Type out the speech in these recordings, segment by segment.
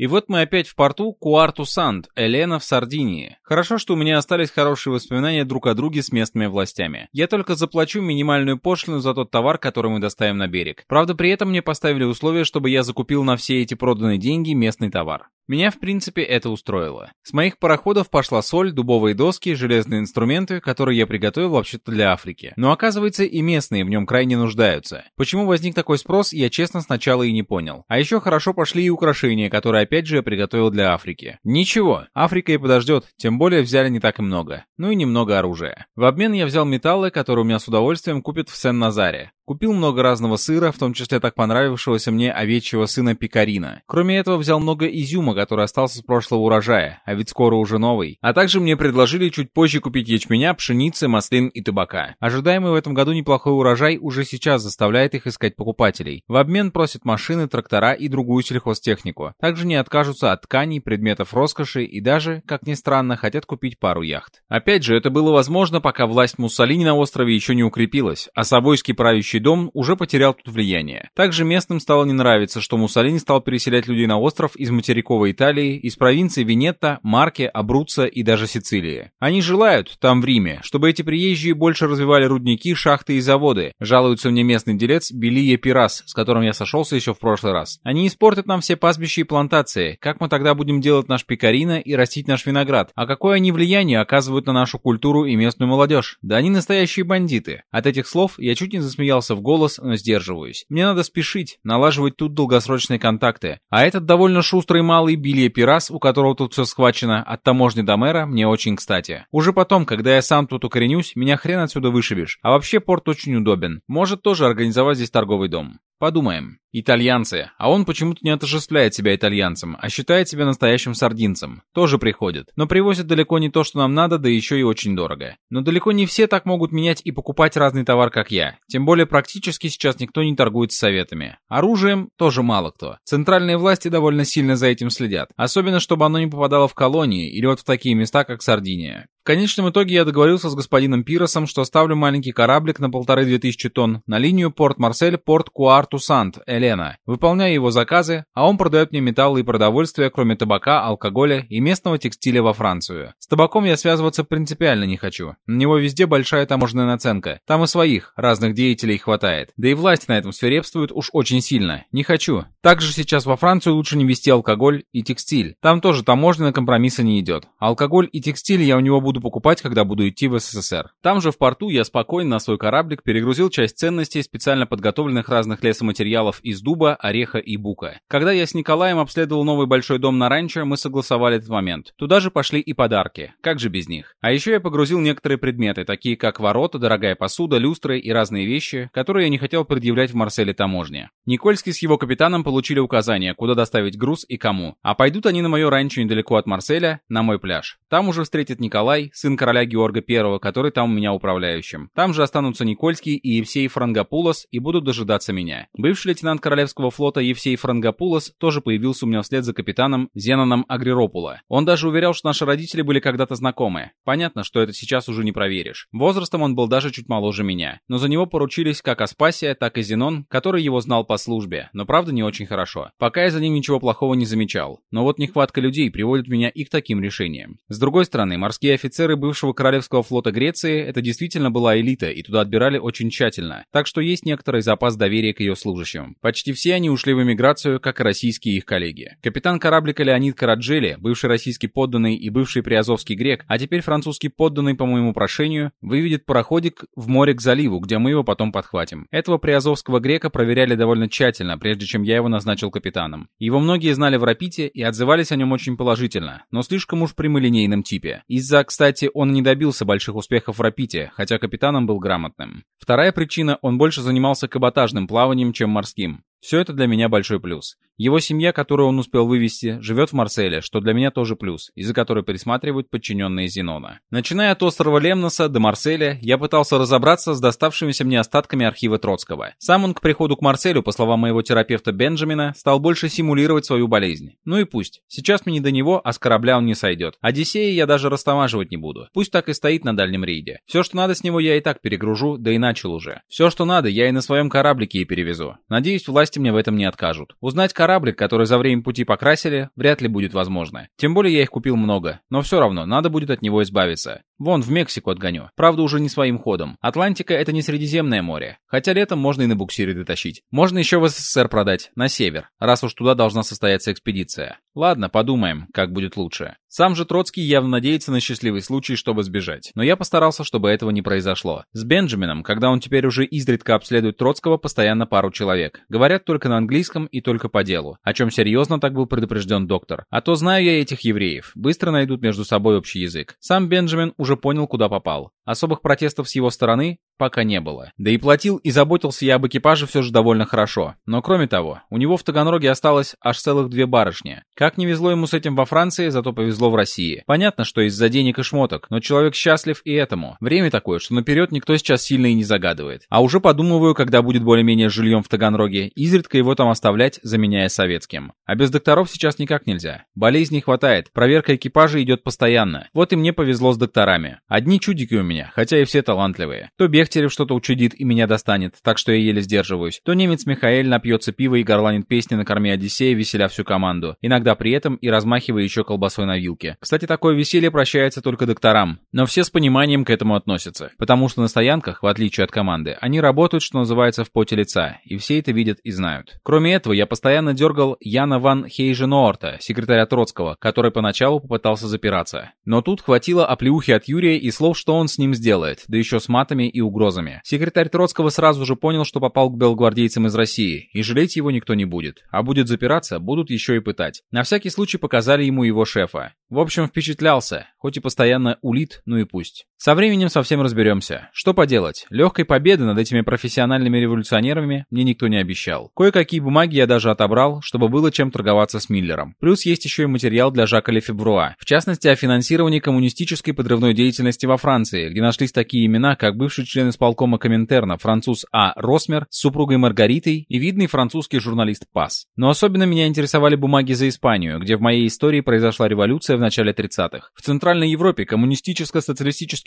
И вот мы опять в порту Куарту-Санд, Элена в Сардинии. Хорошо, что у меня остались хорошие воспоминания друг о друге с местными властями. Я только заплачу минимальную пошлину за тот товар, который мы доставим на берег. Правда, при этом мне поставили условие, чтобы я закупил на все эти проданные деньги местный товар. Меня, в принципе, это устроило. С моих пароходов пошла соль, дубовые доски, железные инструменты, которые я приготовил вообще-то для Африки. Но оказывается, и местные в нем крайне нуждаются. Почему возник такой спрос, я честно сначала и не понял. А еще хорошо пошли и украшения, которые опять же я приготовил для Африки. Ничего, Африка и подождет, тем более взяли не так и много. Ну и немного оружия. В обмен я взял металлы, которые у меня с удовольствием купят в Сен-Назаре. Купил много разного сыра, в том числе так понравившегося мне овечьего сына Пикарина. Кроме этого, взял много изюма, который остался с прошлого урожая, а ведь скоро уже новый. А также мне предложили чуть позже купить ячменя, пшеницы, маслин и табака. Ожидаемый в этом году неплохой урожай уже сейчас заставляет их искать покупателей. В обмен просят машины, трактора и другую сельхозтехнику. Также не откажутся от тканей, предметов роскоши и даже, как ни странно, хотят купить пару яхт. Опять же, это было возможно, пока власть Муссолини на острове еще не укрепилась, а собойский правящий дом уже потерял тут влияние. Также местным стало не нравиться, что Муссолини стал переселять людей на остров из материковой Италии, из провинций Венетта, Марке, Абруццо и даже Сицилии. Они желают, там в Риме, чтобы эти приезжие больше развивали рудники, шахты и заводы, жалуется мне местный делец Белие Пирас, с которым я сошелся еще в прошлый раз. Они испортят нам все пастбища и плантации. Как мы тогда будем делать наш пекарина и растить наш виноград? А какое они влияние оказывают на нашу культуру и местную молодежь? Да они настоящие бандиты. От этих слов я чуть не засмеялся рассмеялся в голос, но сдерживаюсь. Мне надо спешить, налаживать тут долгосрочные контакты. А этот довольно шустрый малый Билья Пирас, у которого тут все схвачено, от таможни до мэра, мне очень кстати. Уже потом, когда я сам тут укоренюсь, меня хрен отсюда вышибешь. А вообще порт очень удобен. Может тоже организовать здесь торговый дом. Подумаем. Итальянцы. А он почему-то не отождествляет себя итальянцем, а считает себя настоящим сардинцем. Тоже приходит. Но привозят далеко не то, что нам надо, да еще и очень дорого. Но далеко не все так могут менять и покупать разный товар, как я. Тем более практически сейчас никто не торгует с советами. Оружием тоже мало кто. Центральные власти довольно сильно за этим следят. Особенно, чтобы оно не попадало в колонии или вот в такие места, как Сардиния. В конечном итоге я договорился с господином Пиросом, что ставлю маленький кораблик на полторы-две тысячи тонн на линию Порт-Марсель, Порт Куарту-Сант, Елена. Выполняю его заказы, а он продает мне металлы и продовольствие, кроме табака, алкоголя и местного текстиля во Францию. С табаком я связываться принципиально не хочу. На него везде большая таможенная наценка. Там и своих, разных деятелей хватает. Да и власть на этом свирепствует уж очень сильно. Не хочу. Также сейчас во Францию лучше не везти алкоголь и текстиль. Там тоже таможня на компромиссы не идет. Алкоголь и текстиль я у него буду покупать, когда буду идти в СССР. Там же в порту я спокойно на свой кораблик перегрузил часть ценностей специально подготовленных разных лесоматериалов из дуба, ореха и бука. Когда я с Николаем обследовал новый большой дом на ранчо, мы согласовали этот момент. Туда же пошли и подарки. Как же без них? А еще я погрузил некоторые предметы, такие как ворота, дорогая посуда, люстры и разные вещи, которые я не хотел предъявлять в Марселе таможне. Никольский с его капитаном получили указания, куда доставить груз и кому. А пойдут они на мое ранчо недалеко от Марселя, на мой пляж. Там уже встретит Николай, сын короля Георга I, который там у меня управляющим. Там же останутся Никольский и Евсей Франгопулос и будут дожидаться меня. Бывший лейтенант Королевского флота Евсей Франгопулос тоже появился у меня вслед за капитаном Зеноном Агриропула. Он даже уверял, что наши родители были когда-то знакомы. Понятно, что это сейчас уже не проверишь. Возрастом он был даже чуть моложе меня. Но за него поручились как Аспасия, так и Зенон, который его знал по службе, но правда не очень хорошо. Пока я за ним ничего плохого не замечал. Но вот нехватка людей приводит меня и к таким решениям. С другой стороны, морские офицеры бывшего Королевского флота Греции это действительно была элита, и туда отбирали очень тщательно, так что есть некоторый запас доверия к ее служащим. Почти все они ушли в эмиграцию, как и российские их коллеги. Капитан кораблика Леонид Караджели, бывший российский подданный и бывший приазовский грек, а теперь французский подданный по моему прошению, выведет пароходик в море к заливу, где мы его потом подхватим. Этого приазовского грека проверяли довольно тщательно, прежде чем я его назначил капитаном. Его многие знали в Рапите и отзывались о нем очень положительно, но слишком уж прямолинейном типе. Из-за, кстати, он не добился больших успехов в Рапите, хотя капитаном был грамотным. Вторая причина, он больше занимался каботажным плаванием, чем морским. Все это для меня большой плюс. Его семья, которую он успел вывести, живет в Марселе, что для меня тоже плюс, из-за которой присматривают подчиненные Зенона. Начиная от острова Лемноса до Марселя, я пытался разобраться с доставшимися мне остатками архива Троцкого. Сам он к приходу к Марселю, по словам моего терапевта Бенджамина, стал больше симулировать свою болезнь. Ну и пусть. Сейчас мне не до него, а с корабля он не сойдет. Одиссея я даже растамаживать не буду. Пусть так и стоит на дальнем рейде. Все, что надо с него, я и так перегружу, да и начал уже. Все, что надо, я и на своем кораблике и перевезу. Надеюсь, власть власти мне в этом не откажут. Узнать кораблик, который за время пути покрасили, вряд ли будет возможно. Тем более я их купил много, но все равно надо будет от него избавиться. Вон, в Мексику отгоню. Правда, уже не своим ходом. Атлантика — это не Средиземное море. Хотя летом можно и на буксире дотащить. Можно еще в СССР продать, на север, раз уж туда должна состояться экспедиция. Ладно, подумаем, как будет лучше. Сам же Троцкий явно надеется на счастливый случай, чтобы сбежать. Но я постарался, чтобы этого не произошло. С Бенджамином, когда он теперь уже изредка обследует Троцкого, постоянно пару человек. Говорят только на английском и только по делу. О чем серьезно так был предупрежден доктор. А то знаю я этих евреев. Быстро найдут между собой общий язык. Сам Бенджамин уже понял, куда попал. Особых протестов с его стороны пока не было. Да и платил и заботился я об экипаже все же довольно хорошо. Но кроме того, у него в Таганроге осталось аж целых две барышни. Как не везло ему с этим во Франции, зато повезло в России. Понятно, что из-за денег и шмоток, но человек счастлив и этому. Время такое, что наперед никто сейчас сильно и не загадывает. А уже подумываю, когда будет более-менее жильем в Таганроге, изредка его там оставлять, заменяя советским. А без докторов сейчас никак нельзя. Болезней хватает, проверка экипажа идет постоянно. Вот и мне повезло с докторами. Одни чудики у меня, хотя и все талантливые. То Бехтерев что-то учудит и меня достанет, так что я еле сдерживаюсь. То немец Михаэль напьется пива и горланит песни на корме Одиссея, веселя всю команду. Иногда при этом и размахивая еще колбасой на вилке. Кстати, такое веселье прощается только докторам. Но все с пониманием к этому относятся. Потому что на стоянках, в отличие от команды, они работают, что называется, в поте лица. И все это видят и знают. Кроме этого, я постоянно дергал Яна ван Хейженоорта, секретаря Троцкого, который поначалу попытался запираться. Но тут хватило оплеухи от Юрия и слов, что он с ним сделает, да еще с матами и угрозами. Секретарь Троцкого сразу же понял, что попал к белгвардейцам из России, и жалеть его никто не будет. А будет запираться, будут еще и пытать. На всякий случай показали ему его шефа. В общем, впечатлялся, хоть и постоянно улит, ну и пусть. Со временем совсем разберемся. Что поделать, легкой победы над этими профессиональными революционерами мне никто не обещал. Кое-какие бумаги я даже отобрал, чтобы было чем торговаться с Миллером. Плюс есть еще и материал для Жака Лефебруа, в частности о финансировании коммунистической подрывной деятельности во Франции, где нашлись такие имена, как бывший член исполкома Коминтерна француз А. Росмер с супругой Маргаритой и видный французский журналист Пас. Но особенно меня интересовали бумаги за Испанию, где в моей истории произошла революция в начале 30-х. В Центральной Европе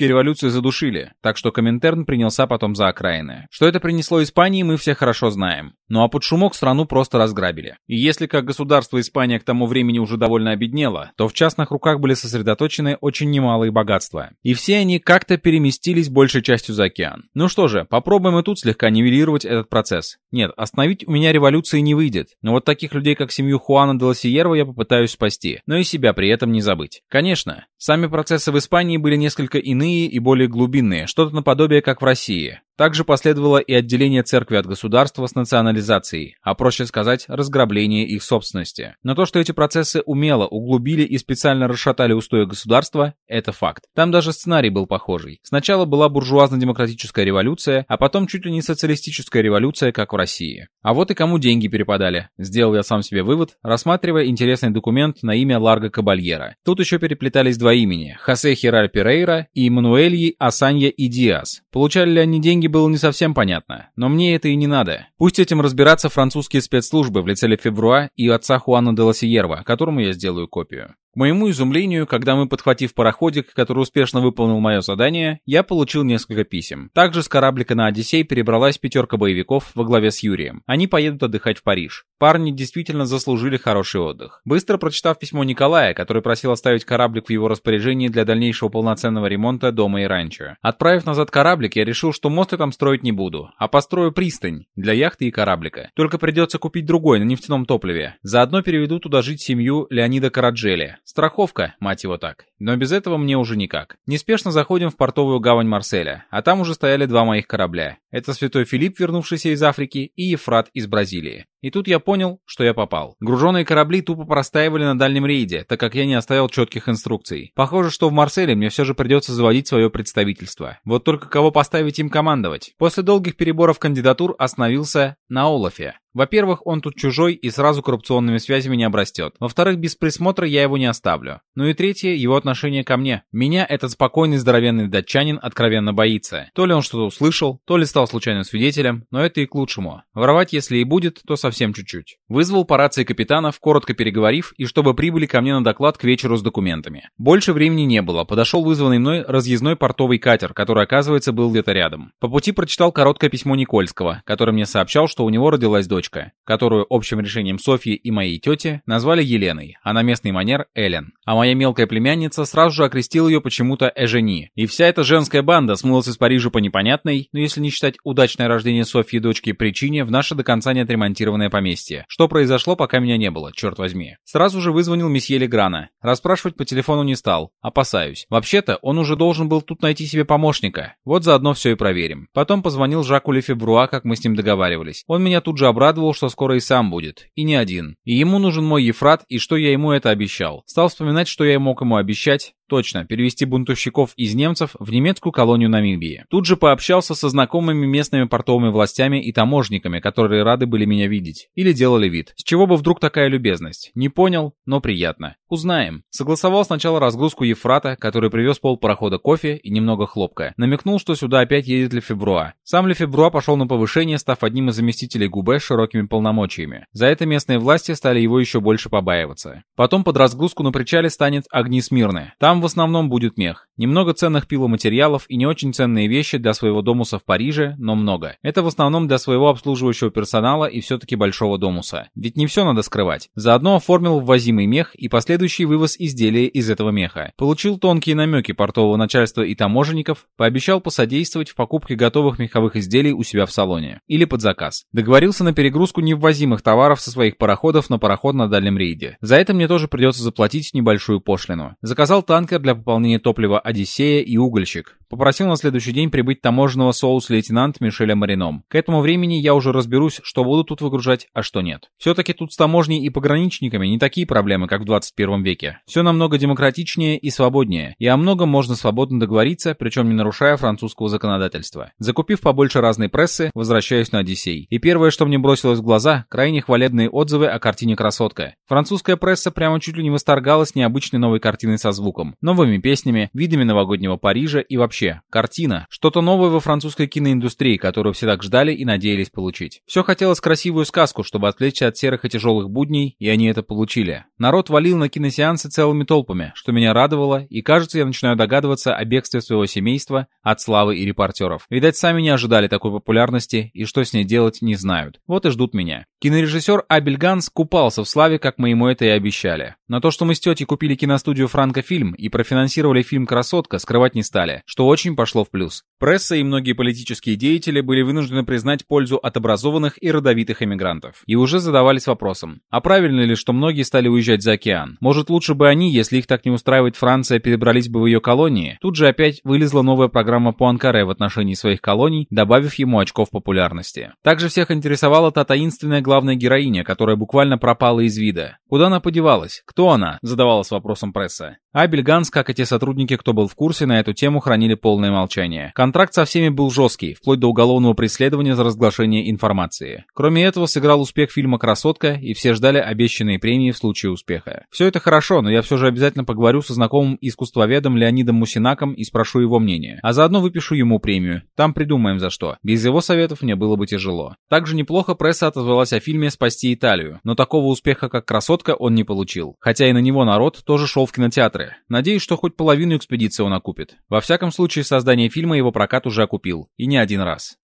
коммунистическо-социалистические революции задушили, так что Коминтерн принялся потом за окраины. Что это принесло Испании, мы все хорошо знаем. Ну а под шумок страну просто разграбили. И если как государство Испания к тому времени уже довольно обеднела, то в частных руках были сосредоточены очень немалые богатства. И все они как-то переместились большей частью за океан. Ну что же, попробуем и тут слегка нивелировать этот процесс. Нет, остановить у меня революции не выйдет. Но вот таких людей, как семью Хуана де Лосиерва, я попытаюсь спасти. Но и себя при этом не забыть. Конечно, сами процессы в Испании были несколько иные и более глубинные, что-то наподобие как в России. Также последовало и отделение церкви от государства с национализацией, а проще сказать, разграбление их собственности. Но то, что эти процессы умело углубили и специально расшатали устои государства, это факт. Там даже сценарий был похожий. Сначала была буржуазно-демократическая революция, а потом чуть ли не социалистическая революция, как в России. А вот и кому деньги перепадали. Сделал я сам себе вывод, рассматривая интересный документ на имя Ларго Кабальера. Тут еще переплетались два имени – Хосе Хираль Перейра и Мануэльи Асанья и Диас. Получали ли они деньги деньги было не совсем понятно, но мне это и не надо. Пусть этим разбираться французские спецслужбы в лице Лефевруа и отца Хуана де Лосиерва, которому я сделаю копию. К моему изумлению, когда мы, подхватив пароходик, который успешно выполнил мое задание, я получил несколько писем. Также с кораблика на Одиссей перебралась пятерка боевиков во главе с Юрием. Они поедут отдыхать в Париж. Парни действительно заслужили хороший отдых. Быстро прочитав письмо Николая, который просил оставить кораблик в его распоряжении для дальнейшего полноценного ремонта дома и ранчо. Отправив назад кораблик, я решил, что мост я там строить не буду, а построю пристань для яхты и кораблика. Только придется купить другой на нефтяном топливе. Заодно переведу туда жить семью Леонида Караджели. Страховка, мать его так. Но без этого мне уже никак. Неспешно заходим в портовую гавань Марселя, а там уже стояли два моих корабля. Это Святой Филипп, вернувшийся из Африки, и Ефрат из Бразилии. И тут я понял, что я попал. Груженные корабли тупо простаивали на дальнем рейде, так как я не оставил четких инструкций. Похоже, что в Марселе мне все же придется заводить свое представительство. Вот только кого поставить им командовать? После долгих переборов кандидатур остановился на Олафе. Во-первых, он тут чужой и сразу коррупционными связями не обрастет. Во-вторых, без присмотра я его не оставлю. Ну и третье, его отношение ко мне. Меня этот спокойный здоровенный датчанин откровенно боится. То ли он что-то услышал, то ли стал случайным свидетелем, но это и к лучшему. Воровать, если и будет, то совсем чуть-чуть. Вызвал по рации капитанов, коротко переговорив, и чтобы прибыли ко мне на доклад к вечеру с документами. Больше времени не было, подошел вызванный мной разъездной портовый катер, который, оказывается, был где-то рядом. По пути прочитал короткое письмо Никольского, который мне сообщал, что у него родилась дочка, которую общим решением Софьи и моей тети назвали Еленой, а на местный манер Элен. А моя мелкая племянница сразу же окрестила ее почему-то Эжени. И вся эта женская банда смылась из Парижа по непонятной, но если не считать удачное рождение Софьи дочки причине, в наше до конца не отремонтированное поместье. Что произошло, пока меня не было, черт возьми. Сразу же вызвонил месье Леграна. Расспрашивать по телефону не стал. Опасаюсь. Вообще-то, он уже должен был тут найти себе помощника. Вот заодно все и проверим. Потом позвонил Жаку Лефебруа, как мы с ним договаривались. Он меня тут же обрадовал, что скоро и сам будет. И не один. И ему нужен мой Ефрат, и что я ему это обещал. Стал вспоминать, что я мог ему обещать, Точно, перевести бунтовщиков из немцев в немецкую колонию Намибии. Тут же пообщался со знакомыми местными портовыми властями и таможниками, которые рады были меня видеть. Или делали вид. С чего бы вдруг такая любезность? Не понял, но приятно. Узнаем. Согласовал сначала разгрузку Ефрата, который привез пол парохода кофе и немного хлопка. Намекнул, что сюда опять едет Лефебруа. Сам Лефебруа пошел на повышение, став одним из заместителей Губе с широкими полномочиями. За это местные власти стали его еще больше побаиваться. Потом под разгрузку на причале станет Огни Смирны. Там в основном будет мех. Немного ценных пиломатериалов и не очень ценные вещи для своего домуса в Париже, но много. Это в основном для своего обслуживающего персонала и все-таки большого домуса. Ведь не все надо скрывать. Заодно оформил ввозимый мех и последующий вывоз изделия из этого меха. Получил тонкие намеки портового начальства и таможенников, пообещал посодействовать в покупке готовых меховых изделий у себя в салоне. Или под заказ. Договорился на перегрузку неввозимых товаров со своих пароходов на пароход на дальнем рейде. За это мне тоже придется заплатить небольшую пошлину. Заказал танкер танкер для пополнения топлива «Одиссея» и угольщик. Попросил на следующий день прибыть таможенного соус-лейтенант Мишеля Марином. К этому времени я уже разберусь, что буду тут выгружать, а что нет. Все-таки тут с таможней и пограничниками не такие проблемы, как в 21 веке. Все намного демократичнее и свободнее, и о многом можно свободно договориться, причем не нарушая французского законодательства. Закупив побольше разной прессы, возвращаюсь на Одиссей. И первое, что мне бросилось в глаза, крайне хвалебные отзывы о картине «Красотка». Французская пресса прямо чуть ли не восторгалась необычной новой картиной со звуком новыми песнями, видами новогоднего Парижа и вообще, картина. Что-то новое во французской киноиндустрии, которую все так ждали и надеялись получить. Все хотелось красивую сказку, чтобы отвлечься от серых и тяжелых будней, и они это получили. Народ валил на киносеансы целыми толпами, что меня радовало, и кажется, я начинаю догадываться о бегстве своего семейства от славы и репортеров. Видать, сами не ожидали такой популярности, и что с ней делать, не знают. Вот и ждут меня. Кинорежиссер Абель Ганс купался в славе, как мы ему это и обещали. Но то, что мы с тетей купили киностудию Франкофильм и профинансировали фильм «Красотка», скрывать не стали, что очень пошло в плюс. Пресса и многие политические деятели были вынуждены признать пользу от образованных и родовитых эмигрантов. И уже задавались вопросом, а правильно ли, что многие стали уезжать за океан? Может лучше бы они, если их так не устраивает Франция, перебрались бы в ее колонии? Тут же опять вылезла новая программа по Анкаре в отношении своих колоний, добавив ему очков популярности. Также всех интересовала та таинственная главная героиня, которая буквально пропала из вида. Куда она подевалась? Кто она? Задавалась вопросом пресса. Абель Ганс, как и те сотрудники, кто был в курсе, на эту тему хранили полное молчание. Контракт со всеми был жесткий, вплоть до уголовного преследования за разглашение информации. Кроме этого, сыграл успех фильма «Красотка», и все ждали обещанные премии в случае успеха. Все это хорошо, но я все же обязательно поговорю со знакомым искусствоведом Леонидом Мусинаком и спрошу его мнение. А заодно выпишу ему премию. Там придумаем за что. Без его советов мне было бы тяжело. Также неплохо пресса отозвалась о фильме «Спасти Италию», но такого успеха, как «Красотка», он не получил. Хотя и на него народ тоже шел в кинотеатры доллары. Надеюсь, что хоть половину экспедиции он окупит. Во всяком случае, создание фильма его прокат уже окупил. И не один раз.